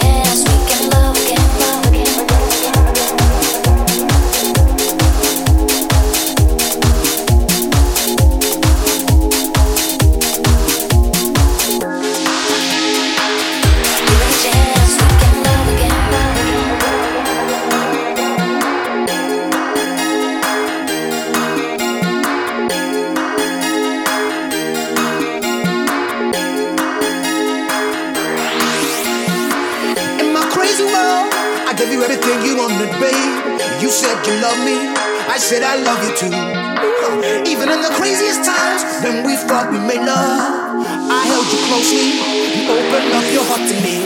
just you everything you wanted, babe. You said you love me, I said I love you too. Even in the craziest times when we thought we made love, I held you closely. You opened up your heart to me.